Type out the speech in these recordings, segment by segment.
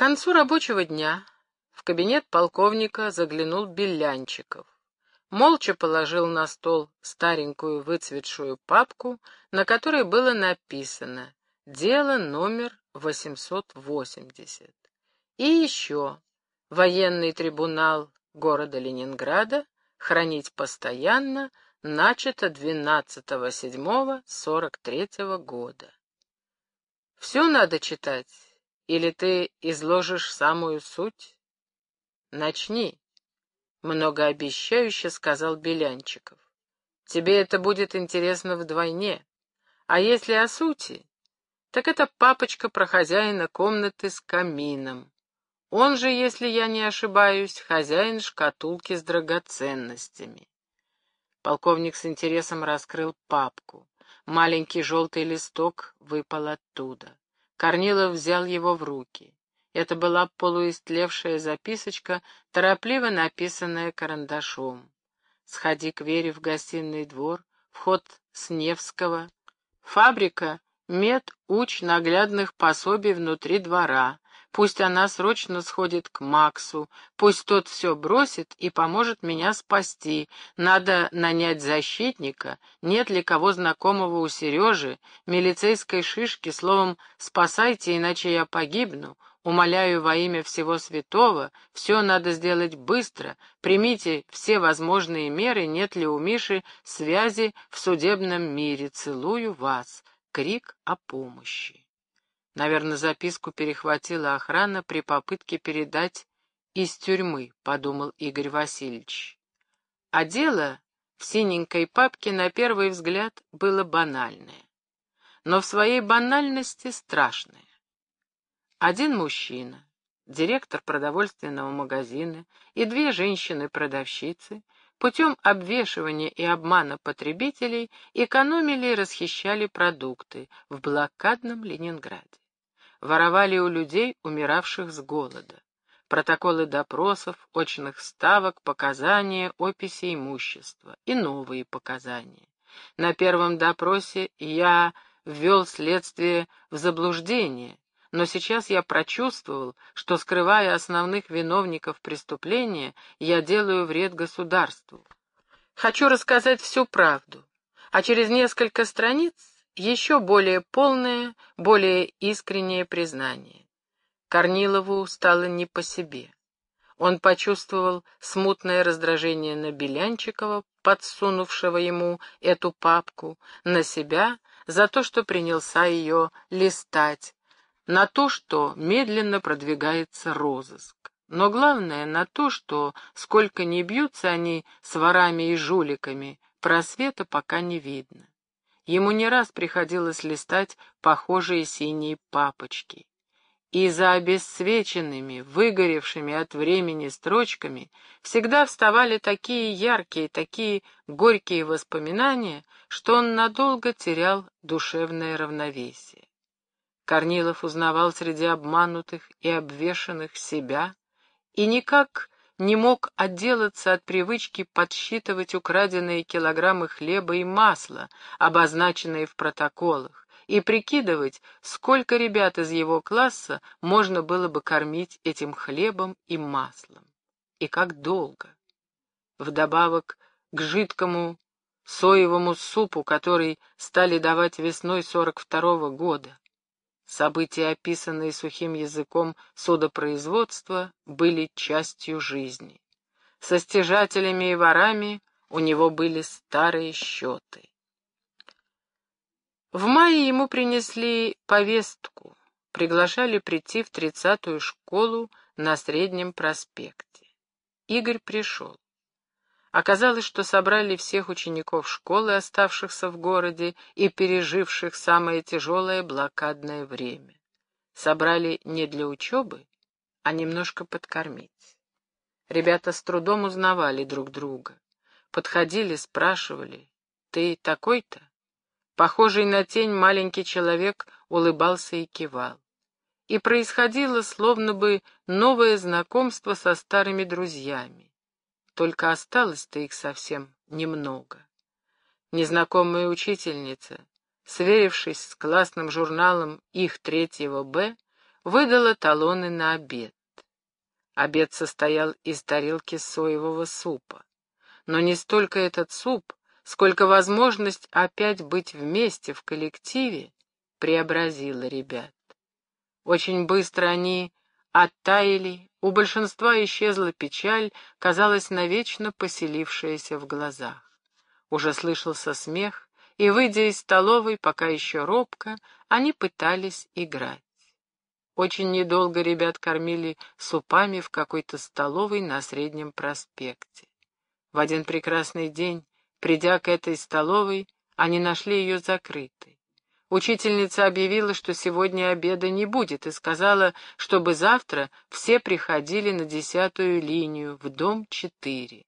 концу рабочего дня в кабинет полковника заглянул Белянчиков. Молча положил на стол старенькую выцветшую папку, на которой было написано «Дело номер 880». И еще военный трибунал города Ленинграда хранить постоянно начато 12.07.43 года. Все надо читать, или ты изложишь самую суть? Начни, — многообещающе сказал Белянчиков. Тебе это будет интересно вдвойне. А если о сути, так это папочка про хозяина комнаты с камином. Он же, если я не ошибаюсь, хозяин шкатулки с драгоценностями. Полковник с интересом раскрыл папку. Маленький желтый листок выпал оттуда. Корнилов взял его в руки. Это была полуистлевшая записочка, торопливо написанная карандашом. «Сходи к Вере в гостиный двор, вход с Невского, фабрика, мед, уч наглядных пособий внутри двора, Пусть она срочно сходит к Максу, пусть тот все бросит и поможет меня спасти. Надо нанять защитника, нет ли кого знакомого у Сережи, милицейской шишки, словом, спасайте, иначе я погибну. Умоляю во имя всего святого, все надо сделать быстро, примите все возможные меры, нет ли у Миши связи в судебном мире. Целую вас. Крик о помощи. Наверное, записку перехватила охрана при попытке передать из тюрьмы, подумал Игорь Васильевич. А дело в синенькой папке на первый взгляд было банальное, но в своей банальности страшное. Один мужчина, директор продовольственного магазина и две женщины-продавщицы путем обвешивания и обмана потребителей экономили и расхищали продукты в блокадном Ленинграде воровали у людей, умиравших с голода. Протоколы допросов, очных ставок, показания, описи имущества и новые показания. На первом допросе я ввел следствие в заблуждение, но сейчас я прочувствовал, что, скрывая основных виновников преступления, я делаю вред государству. Хочу рассказать всю правду, а через несколько страниц еще более полное, более искреннее признание. Корнилову стало не по себе. Он почувствовал смутное раздражение на Белянчикова, подсунувшего ему эту папку, на себя за то, что принялся ее листать, на то, что медленно продвигается розыск. Но главное на то, что, сколько ни бьются они с ворами и жуликами, просвета пока не видно. Ему не раз приходилось листать похожие синие папочки. И за обесцвеченными, выгоревшими от времени строчками всегда вставали такие яркие, такие горькие воспоминания, что он надолго терял душевное равновесие. Корнилов узнавал среди обманутых и обвешанных себя и никак не мог отделаться от привычки подсчитывать украденные килограммы хлеба и масла, обозначенные в протоколах, и прикидывать, сколько ребят из его класса можно было бы кормить этим хлебом и маслом. И как долго. Вдобавок к жидкому соевому супу, который стали давать весной 42-го года, События, описанные сухим языком судопроизводства, были частью жизни. Со стяжателями и ворами у него были старые счеты. В мае ему принесли повестку, приглашали прийти в тридцатую школу на Среднем проспекте. Игорь пришел. Оказалось, что собрали всех учеников школы, оставшихся в городе и переживших самое тяжелое блокадное время. Собрали не для учебы, а немножко подкормить. Ребята с трудом узнавали друг друга. Подходили, спрашивали, «Ты такой-то?» Похожий на тень маленький человек улыбался и кивал. И происходило словно бы новое знакомство со старыми друзьями только осталось-то их совсем немного. Незнакомая учительница, сверившись с классным журналом их третьего «Б», выдала талоны на обед. Обед состоял из тарелки соевого супа. Но не столько этот суп, сколько возможность опять быть вместе в коллективе преобразила ребят. Очень быстро они оттаяли, у большинства исчезла печаль, казалось, навечно поселившаяся в глазах. Уже слышался смех, и, выйдя из столовой, пока еще робко, они пытались играть. Очень недолго ребят кормили супами в какой-то столовой на Среднем проспекте. В один прекрасный день, придя к этой столовой, они нашли ее закрытой. Учительница объявила, что сегодня обеда не будет, и сказала, чтобы завтра все приходили на десятую линию, в дом 4.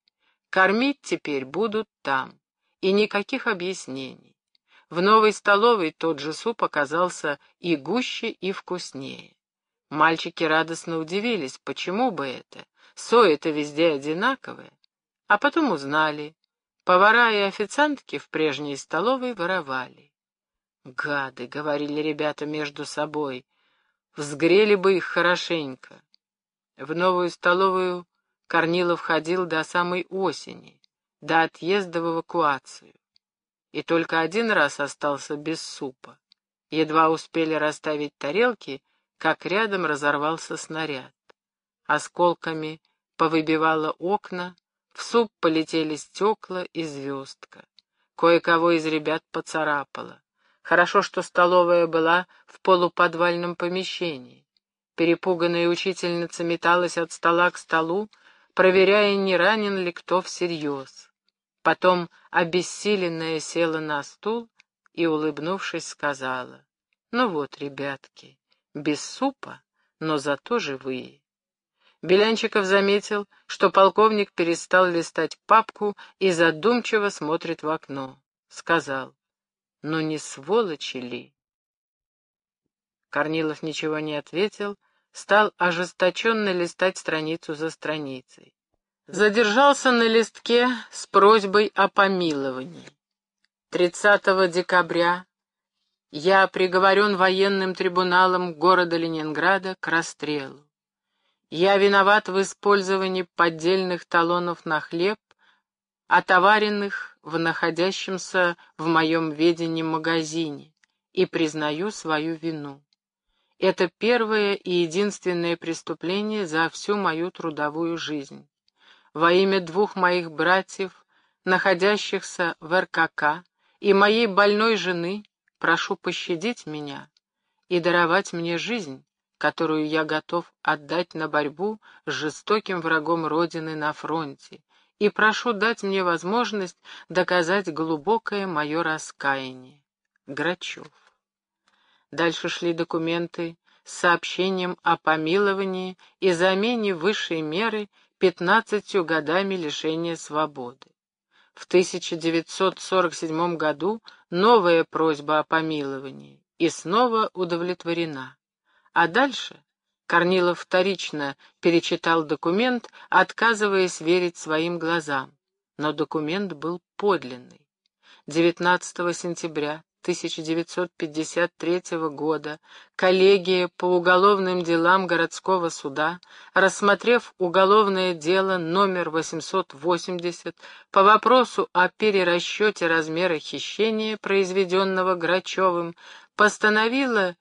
Кормить теперь будут там, и никаких объяснений. В новой столовой тот же суп оказался и гуще, и вкуснее. Мальчики радостно удивились, почему бы это, соя-то везде одинаковая. А потом узнали, повара и официантки в прежней столовой воровали. «Гады!» — говорили ребята между собой. «Взгрели бы их хорошенько». В новую столовую Корнилов ходил до самой осени, до отъезда в эвакуацию. И только один раз остался без супа. Едва успели расставить тарелки, как рядом разорвался снаряд. Осколками повыбивало окна, в суп полетели стекла и звездка. Кое-кого из ребят поцарапало. Хорошо, что столовая была в полуподвальном помещении. Перепуганная учительница металась от стола к столу, проверяя, не ранен ли кто всерьез. Потом, обессиленная, села на стул и, улыбнувшись, сказала, «Ну вот, ребятки, без супа, но зато живые». Белянчиков заметил, что полковник перестал листать папку и задумчиво смотрит в окно. Сказал, но не сволочи ли? Корнилов ничего не ответил, стал ожесточенно листать страницу за страницей. Задержался на листке с просьбой о помиловании. 30 декабря я приговорен военным трибуналом города Ленинграда к расстрелу. Я виноват в использовании поддельных талонов на хлеб отоваренных в находящемся в моем ведении магазине, и признаю свою вину. Это первое и единственное преступление за всю мою трудовую жизнь. Во имя двух моих братьев, находящихся в РКК, и моей больной жены, прошу пощадить меня и даровать мне жизнь, которую я готов отдать на борьбу с жестоким врагом Родины на фронте, и прошу дать мне возможность доказать глубокое мое раскаяние. Грачев. Дальше шли документы с сообщением о помиловании и замене высшей меры пятнадцатью годами лишения свободы. В 1947 году новая просьба о помиловании и снова удовлетворена. А дальше Корнилов вторично перечитал документ, отказываясь верить своим глазам. Но документ был подлинный. 19 сентября 1953 года коллегия по уголовным делам городского суда, рассмотрев уголовное дело номер 880 по вопросу о перерасчете размера хищения, произведенного Грачевым, постановила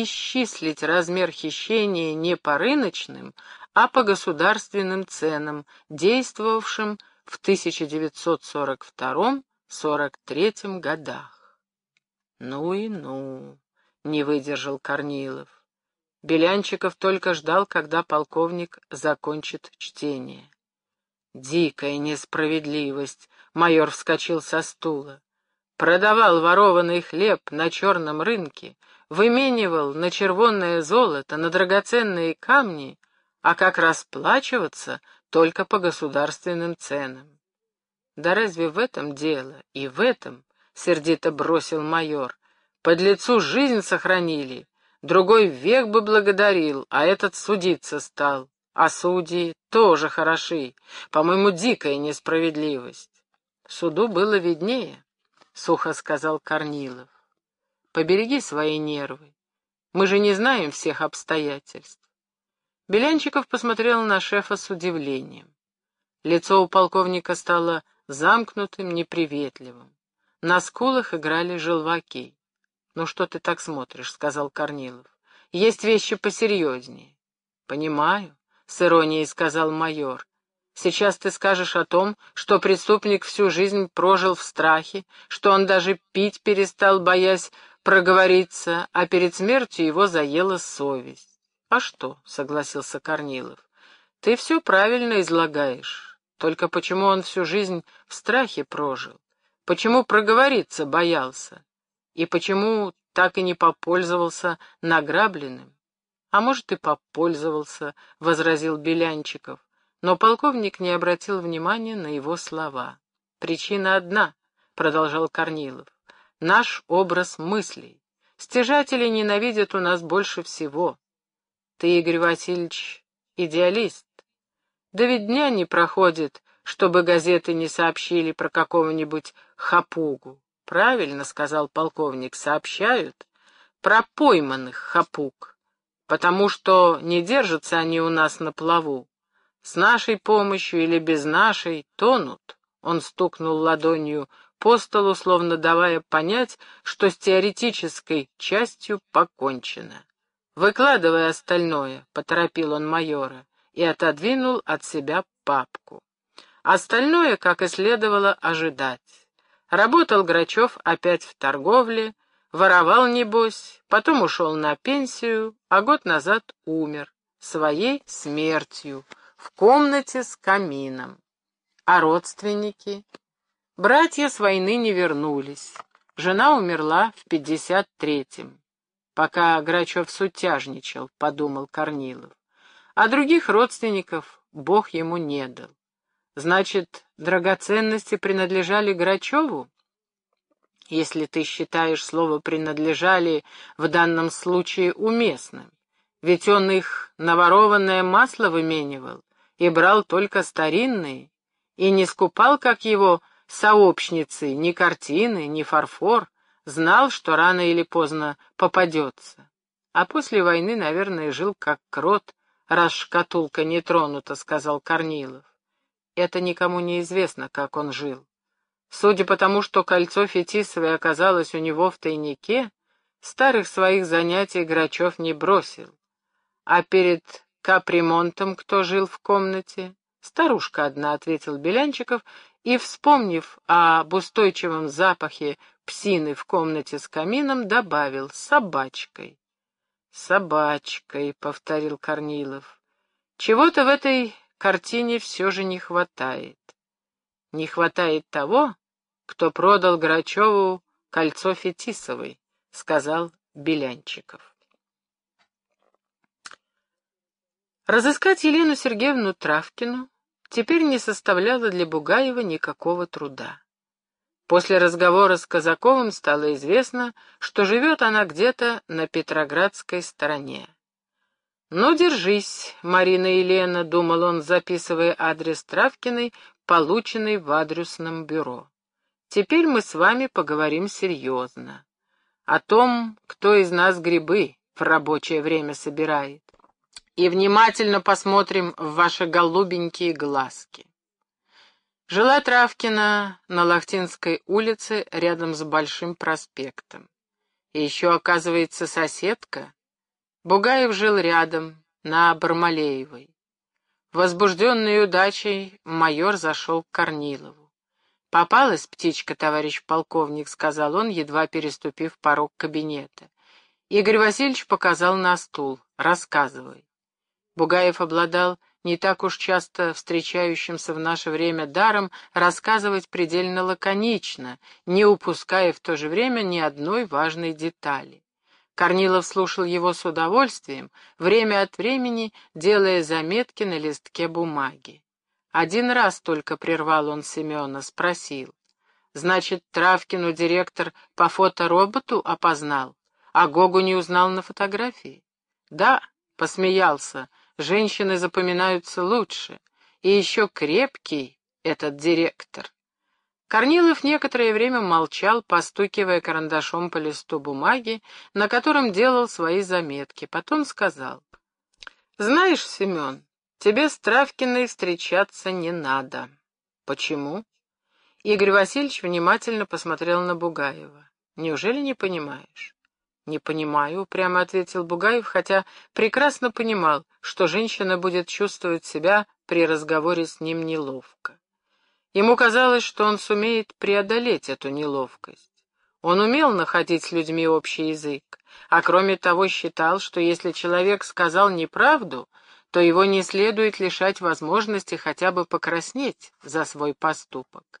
исчислить размер хищения не по рыночным, а по государственным ценам, действовавшим в 1942-43 годах. Ну и ну, не выдержал Корнилов. Белянчиков только ждал, когда полковник закончит чтение. Дикая несправедливость, майор вскочил со стула. Продавал ворованный хлеб на черном рынке, выменивал на червонное золото, на драгоценные камни, а как расплачиваться только по государственным ценам. Да разве в этом дело? И в этом, — сердито бросил майор, — под лицу жизнь сохранили, другой век бы благодарил, а этот судиться стал. А судьи тоже хороши, по-моему, дикая несправедливость. Суду было виднее, — сухо сказал Корнилов. Побереги свои нервы. Мы же не знаем всех обстоятельств. Белянчиков посмотрел на шефа с удивлением. Лицо у полковника стало замкнутым, неприветливым. На скулах играли желваки. «Ну что ты так смотришь?» — сказал Корнилов. «Есть вещи посерьезнее». «Понимаю», — с иронией сказал майор. «Сейчас ты скажешь о том, что преступник всю жизнь прожил в страхе, что он даже пить перестал, боясь проговориться, а перед смертью его заела совесть». «А что?» — согласился Корнилов. «Ты все правильно излагаешь. Только почему он всю жизнь в страхе прожил? Почему проговориться боялся? И почему так и не попользовался награбленным? А может, и попользовался, — возразил Белянчиков. Но полковник не обратил внимания на его слова. «Причина одна», — продолжал Корнилов, — «наш образ мыслей. Стяжатели ненавидят у нас больше всего. Ты, Игорь Васильевич, идеалист. Да ведь дня не проходит, чтобы газеты не сообщили про какого-нибудь хапугу. Правильно, — сказал полковник, — сообщают про пойманных хапуг, потому что не держатся они у нас на плаву. С нашей помощью или без нашей тонут. Он стукнул ладонью по столу, словно давая понять, что с теоретической частью покончено. «Выкладывай остальное», — поторопил он майора и отодвинул от себя папку. Остальное, как и следовало ожидать. Работал Грачев опять в торговле, воровал, небось, потом ушел на пенсию, а год назад умер, своей смертью, в комнате с камином. А родственники? Братья с войны не вернулись. Жена умерла в пятьдесят третьем. Пока Грачев сутяжничал, подумал Корнилов. А других родственников Бог ему не дал. Значит, драгоценности принадлежали Грачеву? Если ты считаешь слово «принадлежали» в данном случае уместным. Ведь он их наворованное масло выменивал и брал только старинные, и не скупал, как его сообщницы, ни картины, ни фарфор, знал, что рано или поздно попадется. А после войны, наверное, жил как крот, раз шкатулка не тронута, — сказал Корнилов. Это никому не известно, как он жил. Судя по тому, что кольцо фетисовое оказалось у него в тайнике, старых своих занятий Грачев не бросил. А перед капремонтом кто жил в комнате? Старушка одна, — ответил Белянчиков, и, вспомнив об устойчивом запахе псины в комнате с камином, добавил «собачкой». «Собачкой», — повторил Корнилов. «Чего-то в этой картине все же не хватает. Не хватает того, кто продал Грачеву кольцо Фетисовой», — сказал Белянчиков. Разыскать Елену Сергеевну Травкину теперь не составляло для Бугаева никакого труда. После разговора с Казаковым стало известно, что живет она где-то на Петроградской стороне. «Ну, держись, Марина Елена», — думал он, записывая адрес Травкиной, полученный в адресном бюро. «Теперь мы с вами поговорим серьезно. О том, кто из нас грибы в рабочее время собирает. И внимательно посмотрим в ваши голубенькие глазки». Жила Травкина на Лахтинской улице рядом с Большим проспектом. И еще, оказывается, соседка Бугаев жил рядом, на Бармалеевой. Возбужденный удачей майор зашел к Корнилову. «Попалась птичка, товарищ полковник», — сказал он, едва переступив порог кабинета. Игорь Васильевич показал на стул. «Рассказывай». Бугаев обладал не так уж часто встречающимся в наше время даром рассказывать предельно лаконично, не упуская в то же время ни одной важной детали. Корнилов слушал его с удовольствием, время от времени делая заметки на листке бумаги. Один раз только прервал он Семена, спросил. «Значит, Травкину директор по фотороботу опознал, а Гогу не узнал на фотографии?» «Да», — посмеялся, — «женщины запоминаются лучше, и еще крепкий этот директор». Корнилов некоторое время молчал, постукивая карандашом по листу бумаги, на котором делал свои заметки. Потом сказал, «Знаешь, Семен, тебе с Травкиной встречаться не надо». «Почему?» Игорь Васильевич внимательно посмотрел на Бугаева. «Неужели не понимаешь?» «Не понимаю», — прямо ответил Бугаев, хотя прекрасно понимал, что женщина будет чувствовать себя при разговоре с ним неловко. Ему казалось, что он сумеет преодолеть эту неловкость. Он умел находить с людьми общий язык, а кроме того считал, что если человек сказал неправду, то его не следует лишать возможности хотя бы покраснеть за свой поступок.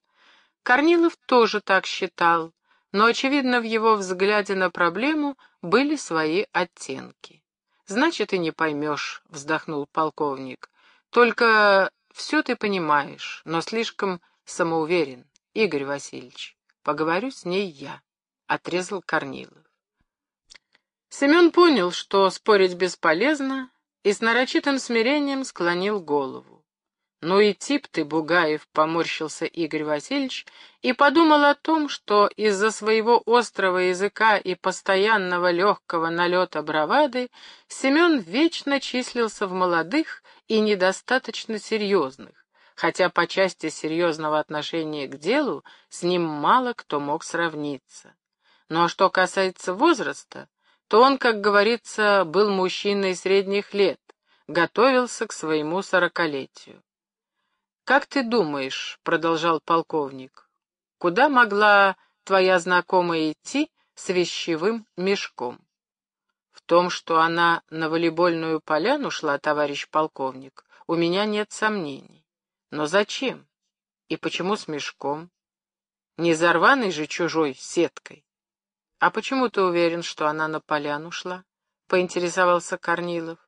Корнилов тоже так считал, но, очевидно, в его взгляде на проблему были свои оттенки. «Значит, и не поймешь», — вздохнул полковник. «Только все ты понимаешь, но слишком самоуверен, Игорь Васильевич. Поговорю с ней я, — отрезал Корнилов. Семен понял, что спорить бесполезно, и с нарочитым смирением склонил голову. «Ну и тип ты, Бугаев», — поморщился Игорь Васильевич и подумал о том, что из-за своего острого языка и постоянного легкого налета бравады Семен вечно числился в молодых и недостаточно серьезных, хотя по части серьезного отношения к делу с ним мало кто мог сравниться. Ну а что касается возраста, то он, как говорится, был мужчиной средних лет, готовился к своему сорокалетию. «Как ты думаешь, — продолжал полковник, — куда могла твоя знакомая идти с вещевым мешком?» «В том, что она на волейбольную поляну шла, товарищ полковник, у меня нет сомнений. Но зачем? И почему с мешком? Не зарваной же чужой сеткой. А почему ты уверен, что она на поляну шла? Поинтересовался Корнилов.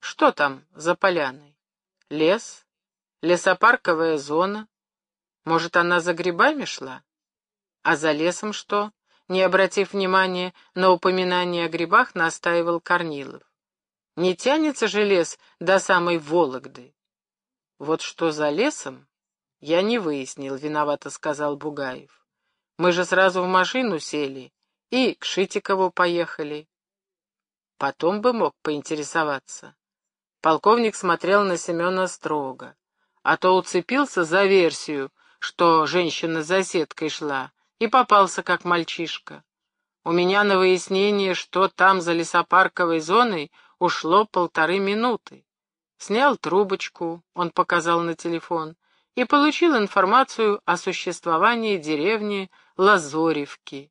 Что там за поляной? Лес? Лесопарковая зона. Может, она за грибами шла? А за лесом что? Не обратив внимания на упоминание о грибах, настаивал Корнилов. Не тянется же лес до самой Вологды. Вот что за лесом, я не выяснил, виновато сказал Бугаев. Мы же сразу в машину сели и к Шитикову поехали. Потом бы мог поинтересоваться. Полковник смотрел на Семена строго а то уцепился за версию, что женщина за сеткой шла, и попался как мальчишка. У меня на выяснение, что там за лесопарковой зоной, ушло полторы минуты. Снял трубочку, он показал на телефон, и получил информацию о существовании деревни Лазоревки.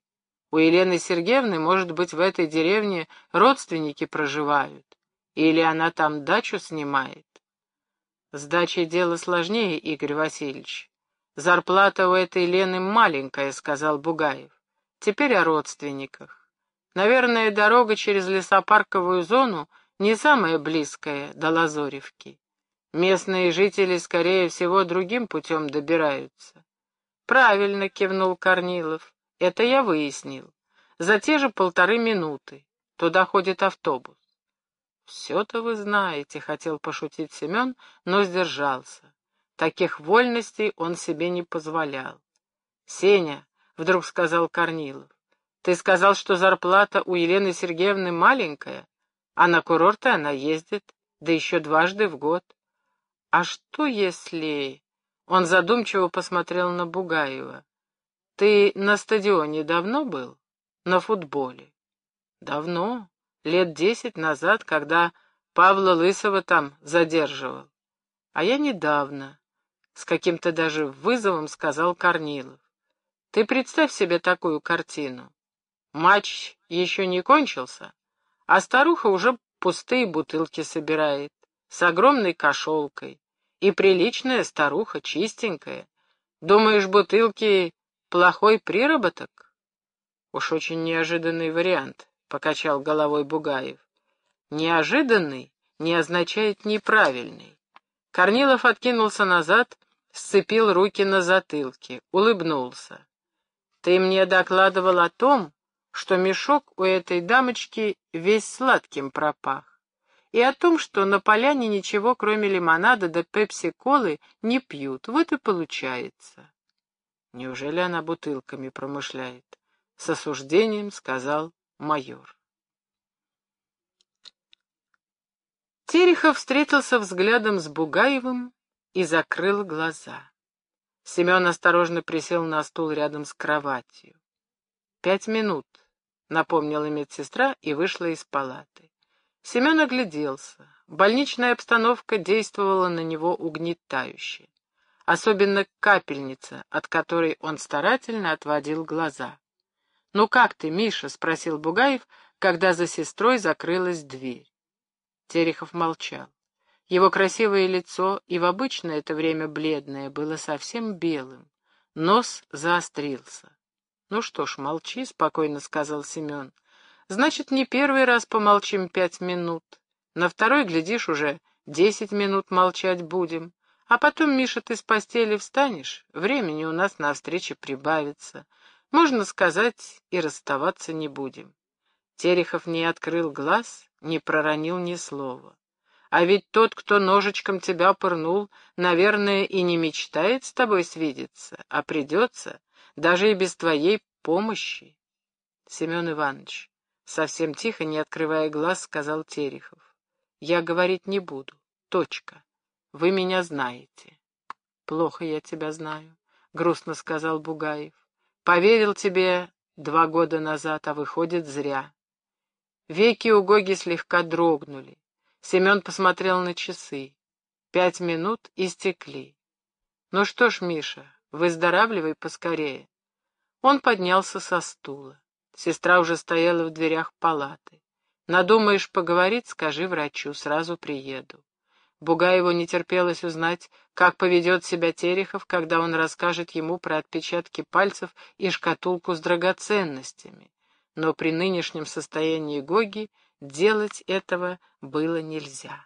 У Елены Сергеевны, может быть, в этой деревне родственники проживают, или она там дачу снимает. С дачей дело сложнее, Игорь Васильевич. Зарплата у этой Лены маленькая, сказал Бугаев. Теперь о родственниках. Наверное, дорога через лесопарковую зону не самая близкая до Лазоревки. Местные жители, скорее всего, другим путем добираются. Правильно, кивнул Корнилов. Это я выяснил. За те же полторы минуты. Туда ходит автобус. «Все-то вы знаете», — хотел пошутить Семен, но сдержался. Таких вольностей он себе не позволял. «Сеня», — вдруг сказал Корнилов, — «ты сказал, что зарплата у Елены Сергеевны маленькая, а на курорты она ездит, да еще дважды в год. А что если...» Он задумчиво посмотрел на Бугаева. «Ты на стадионе давно был? На футболе?» «Давно лет десять назад, когда Павла Лысого там задерживал. А я недавно, с каким-то даже вызовом сказал Корнилов. Ты представь себе такую картину. Матч еще не кончился, а старуха уже пустые бутылки собирает, с огромной кошелкой. И приличная старуха, чистенькая. Думаешь, бутылки — плохой приработок? Уж очень неожиданный вариант. — покачал головой Бугаев. «Неожиданный не означает неправильный». Корнилов откинулся назад, сцепил руки на затылке, улыбнулся. «Ты мне докладывал о том, что мешок у этой дамочки весь сладким пропах, и о том, что на поляне ничего, кроме лимонада да пепси-колы, не пьют. Вот и получается». Неужели она бутылками промышляет? С осуждением сказал майор. Терехов встретился взглядом с Бугаевым и закрыл глаза. Семен осторожно присел на стул рядом с кроватью. «Пять минут», — напомнила медсестра и вышла из палаты. Семен огляделся. Больничная обстановка действовала на него угнетающе. Особенно капельница, от которой он старательно отводил глаза. «Ну как ты, Миша?» — спросил Бугаев, когда за сестрой закрылась дверь. Терехов молчал. Его красивое лицо, и в обычное это время бледное, было совсем белым. Нос заострился. «Ну что ж, молчи», — спокойно сказал Семен. «Значит, не первый раз помолчим пять минут. На второй, глядишь, уже десять минут молчать будем. А потом, Миша, ты с постели встанешь, времени у нас на встрече прибавится. Можно сказать, и расставаться не будем». Терехов не открыл глаз, не проронил ни слова. А ведь тот, кто ножичком тебя пырнул, наверное, и не мечтает с тобой свидеться, а придется, даже и без твоей помощи. Семен Иванович, совсем тихо, не открывая глаз, сказал Терехов. Я говорить не буду. Точка. Вы меня знаете. Плохо я тебя знаю, грустно сказал Бугаев. Поверил тебе два года назад, а выходит зря. Веки у Гоги слегка дрогнули. Семен посмотрел на часы. Пять минут истекли. «Ну что ж, Миша, выздоравливай поскорее». Он поднялся со стула. Сестра уже стояла в дверях палаты. «Надумаешь поговорить, скажи врачу, сразу приеду». Бугаеву не терпелось узнать, как поведет себя Терехов, когда он расскажет ему про отпечатки пальцев и шкатулку с драгоценностями. Но при нынешнем состоянии Гоги Делать этого было нельзя.